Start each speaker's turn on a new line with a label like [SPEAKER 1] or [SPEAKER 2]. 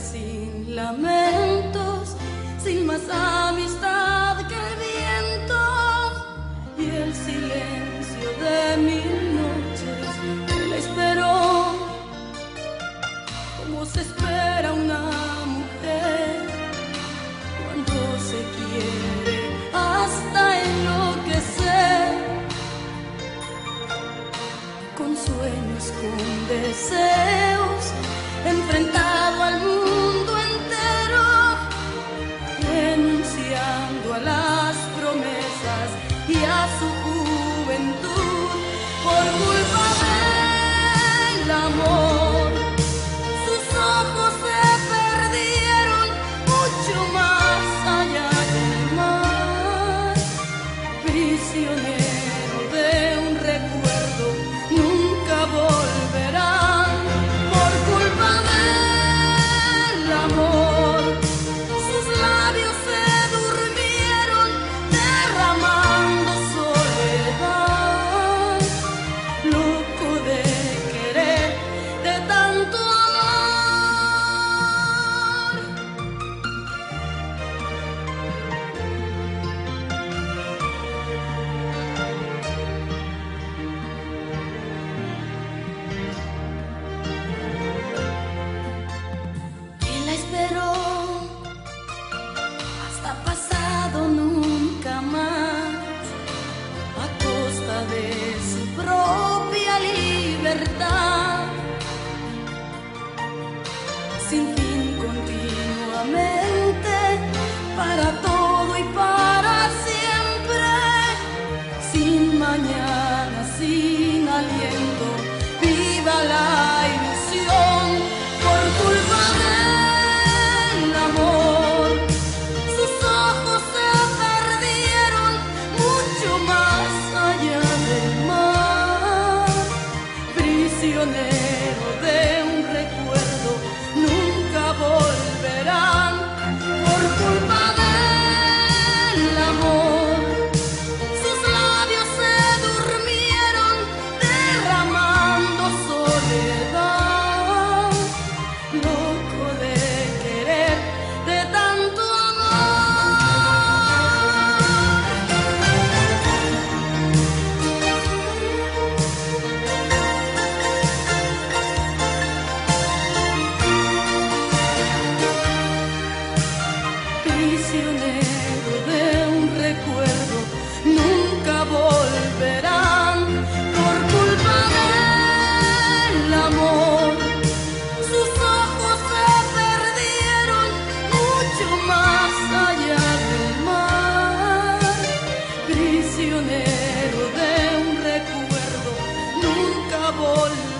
[SPEAKER 1] sin lamentos, sin más amistad que el viento y el silencio de mil noches. la esperó como se espera una mujer cuando se quiere hasta enloquecer con sueños, con deseos. a las promesas y a su juventud. Por canciones. prisionero de un recuerdo, nunca volverán por culpa del amor. Sus ojos se perdieron mucho más allá del mar, prisionero de un recuerdo, nunca volverán.